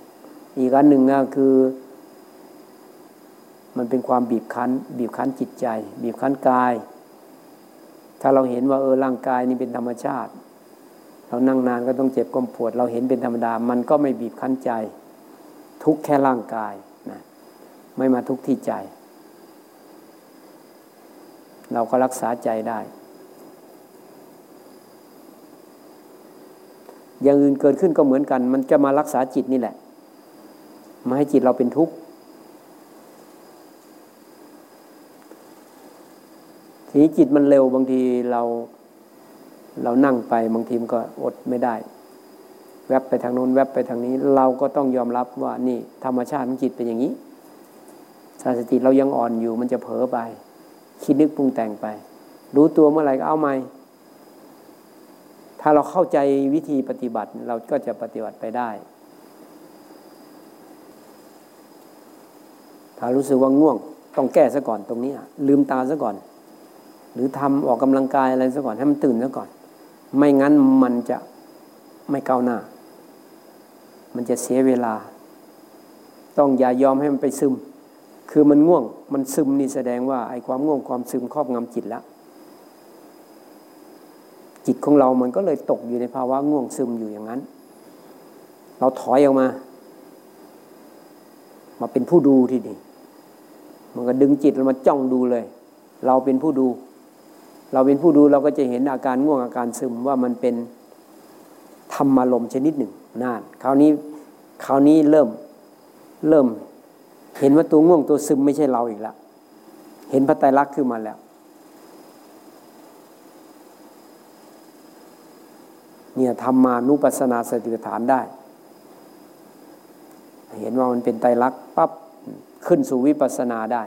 อีกอันหนึ่งก็คือ มันเป็นความบีบคั้น บีบคั้นจิตใจ บีบคั้นกาย ถ้าเราเห็นว่าเออร่างกายนี่เป็นธรรมชาติ เรานั่งนานก็ต้องเจ็บก้มปวด เราเห็นเป็นธรรมดา มันก็ไม่บีบคั้นใจ ทุกแค่ร่างกายนะไม่มาทุกที่ใจ เราก็รักษาใจได้ อย่างอื่นเกิดขึ้นก็เหมือนกัน มันจะมารักษาจิตนี่แหละ มาให้จิตเราเป็นทุกข์ ทีนี้จิตมันเร็วบางทีเรา เรานั่งไปบางทีมันก็อดไม่ได้ แวบไปทางโน้นแวบไปทางนี้ เราก็ต้องยอมรับว่านี่ ธรรมชาติของจิตเป็นอย่างนี้สติเรายังอ่อนอยู่มันจะเผลอไป คิดนึกปรุงแต่งไป รู้ตัวเมื่อไหร่ก็เอาใหม่ถ้าเราเข้าใจวิธีปฏิบัติเราก็จะปฏิบัติไปได้ ถ้ารู้สึกว่าง่วง ต้องแก้ซะก่อนตรงนี้ ลืมตาซะก่อน หรือทำออกกำลังกายอะไรซะก่อนให้มันตื่นซะก่อน ไม่งั้นมันจะไม่ก้าวหน้า มันจะเสียเวลา ต้องอย่ายอมให้มันไปซึม คือมันง่วง มันซึมนี่แสดงว่าไอ้ความง่วงความซึมครอบงำจิตแล้วจิตของเรามันก็เลยตกอยู่ในภาวะง่วงซึมอยู่อย่างนั้น เราถอยออกมา มาเป็นผู้ดูทีนี้มันก็ดึงจิตเรามาจ้องดูเลย เราเป็นผู้ดู เราเป็นผู้ดูเราก็จะเห็นอาการง่วงอาการซึมว่ามันเป็นธรรมารมชนิดหนึ่งนานคราวนี้คราวนี้เริ่มเริ่ม เห็นว่าตัวง่วงตัวซึมไม่ใช่เราอีกแล้วเห็นพระไตรลักษณ์ขึ้นมาแล้ว เนี่ยทำมานุปัสนาสติปัฏฐานได้ เห็นว่ามันเป็นไตรลักษณ์ปั๊บขึ้นสู่วิปัสนาได้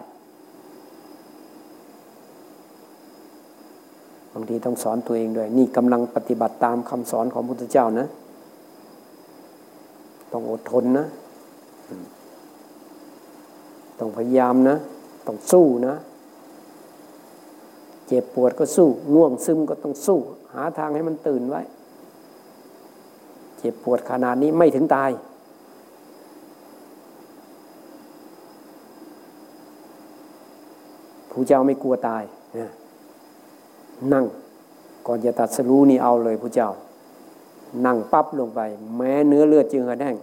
บางทีต้องสอนตัวเองด้วย นี่กำลังปฏิบัติตามคำสอนของพุทธเจ้านะ ต้องอดทนนะ ต้องพยายามนะ ต้องสู้นะ เจ็บปวดก็สู้ ง่วงซึมก็ต้องสู้ หาทางให้มันตื่นไว้ เจ็บปวดขนาดนี้ไม่ถึงตาย ผู้เจ้าไม่กลัวตาย นั่ง ก่อนจะตัดสรู้นี่เอาเลยผู้เจ้า นั่งปั๊บลงไป แม้เนื้อเลือดจึงกระแดง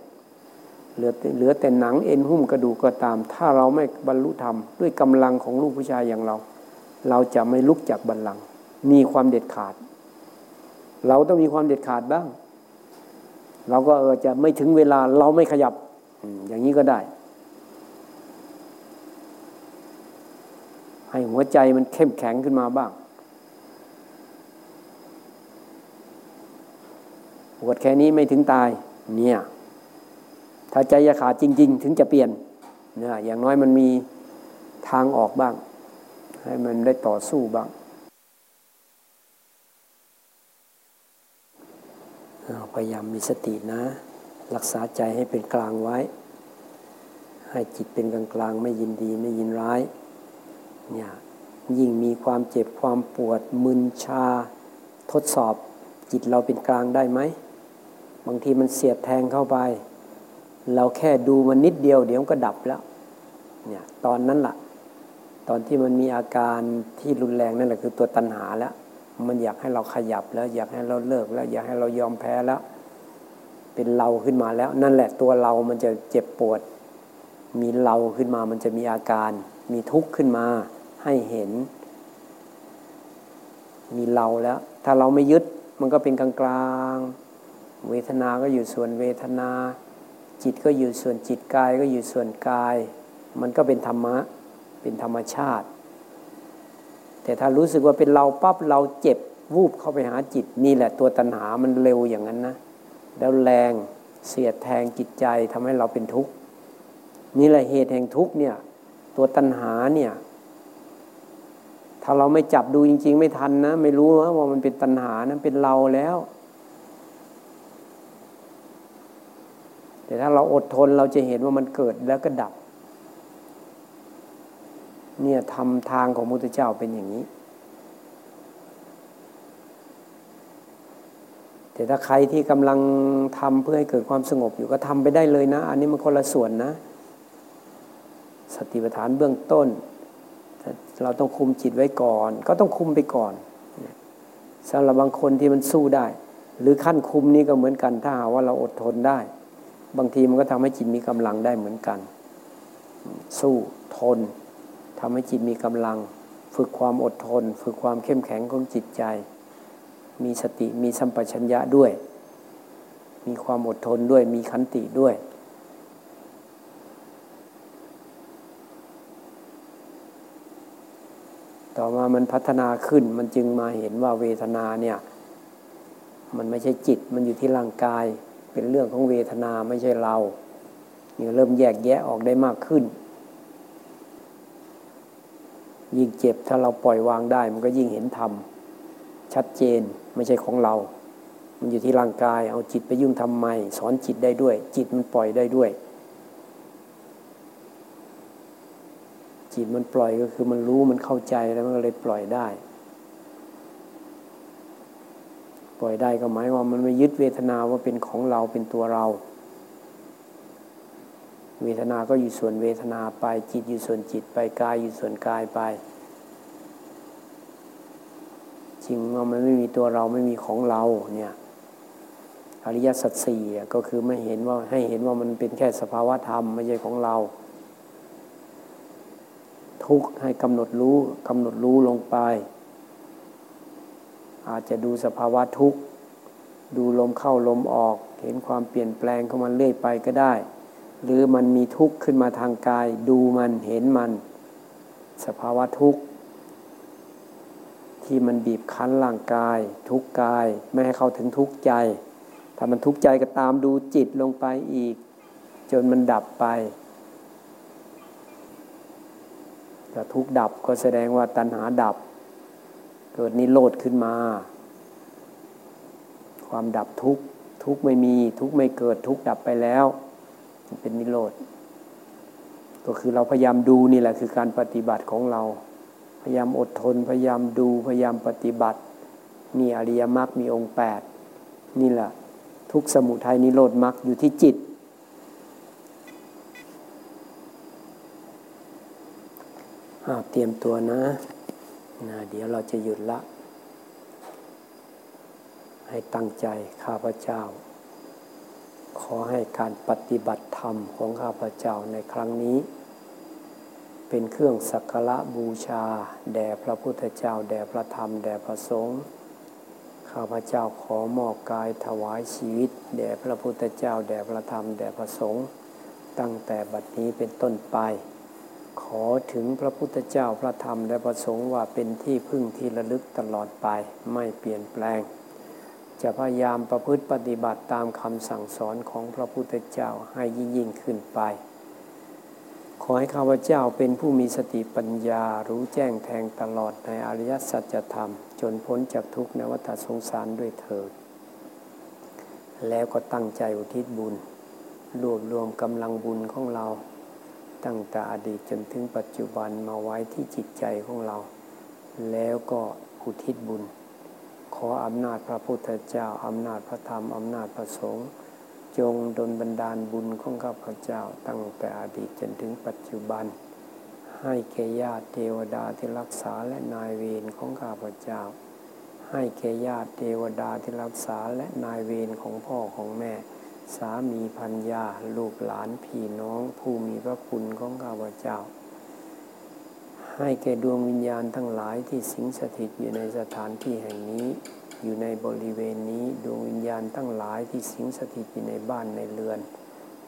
เหลือเหลือแต่หนังเอ็นหุ้มกระดูกก็ตาม ถ้าเราไม่บรรลุธรรม ด้วยกำลังของลูกผู้ชายอย่างเรา เราจะไม่ลุกจากบัลลังก์มีความเด็ดขาด เราต้องมีความเด็ดขาดบ้าง เราก็เออจะไม่ถึงเวลาเราไม่ขยับอย่างนี้ก็ได้ ให้หัวใจมันเข้มแข็งขึ้นมาบ้างปวดแค่นี้ไม่ถึงตาย เนี่ย ถ้าใจจะขาดจริง ๆ ถึงจะเปลี่ยนเนี่ยอย่างน้อยมันมีทางออกบ้าง ให้มันได้ต่อสู้บ้างพยายามมีสตินะ รักษาใจให้เป็นกลางไว้ ให้จิตเป็นกลางกลางไม่ยินดีไม่ยินร้ายเนี่ยยิ่งมีความเจ็บความปวดมึนชา ทดสอบจิตเราเป็นกลางได้ไหม บางทีมันเสียดแทงเข้าไป เราแค่ดูมันนิดเดียว เดี๋ยวก็ดับแล้ว เนี่ยตอนนั้นละ่ะ ตอนที่มันมีอาการที่รุนแรงนั่นแหละคือตัวตัณหาแล้ว มันอยากให้เราขยับแล้ว อยากให้เราเลิกแล้ว อยากให้เรายอมแพ้แล้ว เป็นเราขึ้นมาแล้ว นั่นแหละตัวเรามันจะเจ็บปวด มีเราขึ้นมามันจะมีอาการ มีทุกข์ขึ้นมาให้เห็น มีเราแล้ว ถ้าเราไม่ยึดมันก็เป็นกลางกลางเวทนาก็อยู่ส่วนเวทนา จิตก็อยู่ส่วนจิตกายก็อยู่ส่วนกาย มันก็เป็นธรรมะเป็นธรรมชาติ แต่ถ้ารู้สึกว่าเป็นเราปั๊บเราเจ็บวูบเข้าไปหาจิตนี่แหละตัวตัณหามันเร็วอย่างนั้นนะแล้วแรงเสียดแทงจิตใจทำให้เราเป็นทุกข์นี่แหละเหตุแห่งทุกข์เนี่ยตัวตัณหาเนี่ยถ้าเราไม่จับดูจริง ๆ ไม่ทันนะ ไม่รู้ว่ามันเป็นตัณหานะเป็นเราแล้ว แต่ถ้าเราอดทนเราจะเห็นว่ามันเกิดแล้วก็ดับ เนี่ยทำทางของมุตเจ้าเป็นอย่างนี้ แต่ถ้าใครที่กำลังทำเพื่อให้เกิดความสงบอยู่ก็ทำไปได้เลยนะ อันนี้มันคนละส่วนนะ สติปัฏฐานเบื้องต้น เราต้องคุมจิตไว้ก่อน ก็ต้องคุมไปก่อนสำหรับบางคนที่มันสู้ได้ หรือขั้นคุมนี้ก็เหมือนกันถ้าหาว่าเราอดทนได้ บางทีมันก็ทำให้จิตมีกำลังได้เหมือนกัน สู้ทนทำให้จิตมีกำลัง ฝึกความอดทน ฝึกความเข้มแข็งของจิตใจ มีสติมีสัมปชัญญะด้วย มีความอดทนด้วยมีขันติด้วยต่อมามันพัฒนาขึ้น มันจึงมาเห็นว่าเวทนาเนี่ย มันไม่ใช่จิต มันอยู่ที่ร่างกาย เป็นเรื่องของเวทนาไม่ใช่เราเนี่ยเริ่มแยกแยะออกได้มากขึ้น ยิ่งเจ็บถ้าเราปล่อยวางได้ มันก็ยิ่งเห็นธรรมชัดเจนไม่ใช่ของเรา มันอยู่ที่ร่างกาย เอาจิตไปยุ่งทำไม สอนจิตได้ด้วย จิตมันปล่อยได้ด้วย จิตมันปล่อยก็คือมันรู้มันเข้าใจแล้วมันเลยปล่อยได้ ป ล่อยได้ก็หมายว่ามันไม่ยึดเวทนาว่าเป็นของเราเป็นตัวเรา เวทนาก็อยู่ส่วนเวทนาไปจิตอยู่ส่วนจิตไปกายอยู่ส่วนกายไปจริงว่ามันไม่มีตัวเราไม่มีของเราเนี่ยอริยสัจสี่ก็คือไม่เห็นว่าให้เห็นว่ามันเป็นแค่สภาวะธรรมไม่ใช่ของเรา ทุกให้กำหนดรู้กำหนดรู้ลงไป อาจจะดูสภาวะทุกข์ ดูลมเข้าลมออก เห็นความเปลี่ยนแปลงของมันเรื่อยไปก็ได้ หรือมันมีทุกข์ขึ้นมาทางกาย ดูมันเห็นมัน สภาวะทุกข์ ที่มันบีบคั้นร่างกาย ทุกกาย ไม่ให้เข้าถึงทุกใจ ถ้ามันทุกใจก็ตามดูจิตลงไปอีก จนมันดับไปถ้าทุกดับก็แสดงว่าตัณหาดับ เกิดนิโรธขึ้นมา ความดับทุกทุกไม่มีทุกไม่เกิดทุกดับไปแล้วเป็นนิโรธก็คือเราพยายามดูนี่แหละคือการปฏิบัติของเรา พยายามอดทน พยายามดูพยายามปฏิบัติมีอริยมรรคมีองค์แปดนี่แหละ ทุกสมุทัยนิโรธมรรคอยู่ที่จิต เตรียมตัวนะ นะเดี๋ยวเราจะหยุดละ ให้ตั้งใจข้าพเจ้า ขอให้การปฏิบัติธรรมของข้าพเจ้าในครั้งนี้ เป็นเครื่องสักการะบูชา แด่พระพุทธเจ้า แด่พระธรรม แด่พระสงฆ์ข้าพเจ้าขอมอบกายถวายชีวิต แด่พระพุทธเจ้า แด่พระธรรม แด่พระสงฆ์ตั้งแต่บัดนี้เป็นต้นไป ขอถึงพระพุทธเจ้าพระธรรมและพระสงฆ์ว่าเป็นที่พึ่งที่ระลึกตลอดไปไม่เปลี่ยนแปลง จะพยายามประพฤติปฏิบัติตามคำสั่งสอนของพระพุทธเจ้าให้ยิ่งยิ่งขึ้นไป ขอให้ข้าพเจ้าเป็นผู้มีสติปัญญารู้แจ้งแทงตลอดในอริยสัจธรรม จนพ้นจากทุกข์ในวัฏสงสารด้วยเถิด แล้วก็ตั้งใจอุทิศบุญรวบรวมกำลังบุญของเรา ตั้งแต่อดีตจนถึงปัจจุบันมาไว้ที่จิตใจของเรา แล้วก็อุทิศบุญ ขออำนาจพระพุทธเจ้าอำนาจพระธรรมอำนาจพระสงฆ์จงดลบันดาลบุญของข้าพเจ้า ตั้งแต่อดีตจนถึงปัจจุบัน ให้แก่ญาติเทวดาที่รักษาและนายเวรของข้าพเจ้า ให้แก่ญาติเทวดาที่รักษาและนายเวรของพ่อของแม่ สามีพันยาลูกหลานพี่น้องผู้มีพระคุณของข้าพเจ้า ให้แก่ดวงวิญญาณทั้งหลายที่สิงสถิตอยู่ในสถานที่แห่งนี้ อยู่ในบริเวณนี้ดวงวิญญาณทั้งหลายที่สิงสถิตอยู่ในบ้านในเรือน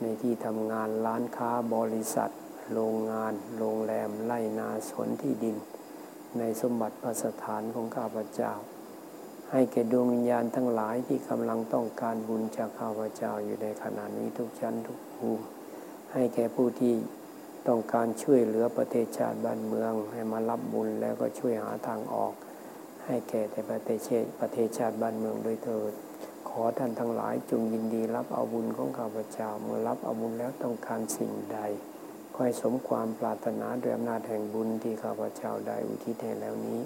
ในที่ทำงานร้านค้าบริษัท โรงงาน โรงแรมไร่นาสวนที่ดิน ในสมบัติประสถานของข้าพเจ้า ให้แก่ดวงวิญญาณทั้งหลายที่กำลังต้องการบุญจากข้าพเจ้าอยู่ในขณะนี้ทุกชั้นทุกภูมิ ให้แก่ผู้ที่ต้องการช่วยเหลือประเทศชาติบ้านเมือง ให้มารับบุญแล้วก็ช่วยหาทางออก ให้แก่แต่ประเทศประเทศชาติบ้านเมืองโดยเถิด ขอท่านทั้งหลายจงยินดีรับเอาบุญของข้าพเจ้าเมื่อรับเอาบุญแล้วต้องการสิ่งใดขอให้สมความปรารถนาด้วยอำนาจแห่งบุญที่ข้าพเจ้าได้อุทิศให้แล้วนี้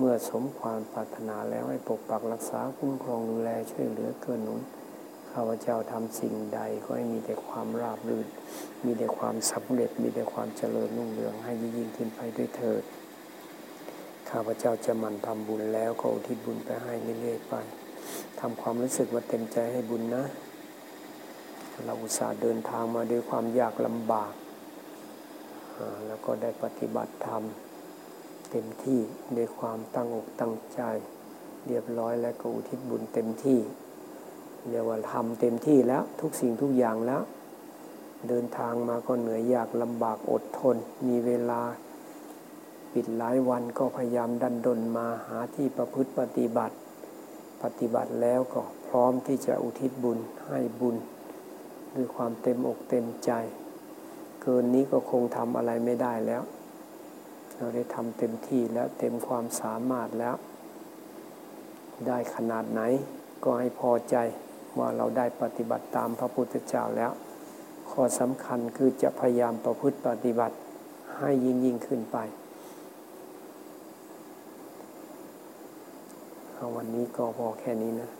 เมื่อสมความปรารถนาแล้วให้ปกปักรักษาคุ้มครองดูแลช่วยเหลือเกื้อหนุนข้าพเจ้าทำสิ่งใดก็ให้มีแต่ความราบรื่น มีแต่ความสำเร็จ มีแต่ความเจริญรุ่งเรืองให้ยิ่งขึ้นไปด้วยเถิด ข้าพเจ้าจะหมั่นทำบุญแล้วก็อุทิศบุญไปให้เรื่อยๆไปทำความรู้สึกว่าเต็มใจให้บุญนะ เราอุตส่าห์เดินทางมาด้วยความยากลำบาก แล้วก็ได้ปฏิบัติธรรม เต็มที่ด้วยความตั้งอกตั้งใจ เรียบร้อยแล้วก็อุทิศบุญเต็มที่เรียกว่าทำเต็มที่แล้วทุกสิ่งทุกอย่างแล้ว เดินทางมาก็เหนื่อยยากลำบากอดทน มีเวลาปิดหลายวันก็พยายามดันดนมาหาที่ประพฤติปฏิบัติ ปฏิบัติแล้วก็พร้อมที่จะอุทิศบุญให้บุญ ด้วยความเต็มอกเต็มใจ เกินนี้ก็คงทำอะไรไม่ได้แล้ว เราได้ทำเต็มที่แล้วเต็มความสามารถแล้ว ได้ขนาดไหนก็ให้พอใจว่าเราได้ปฏิบัติตามพระพุทธเจ้าแล้ว ข้อสำคัญคือจะพยายามประพฤติปฏิบัติให้ยิ่งยิ่งขึ้นไปวันนี้ก็พอแค่นี้นะ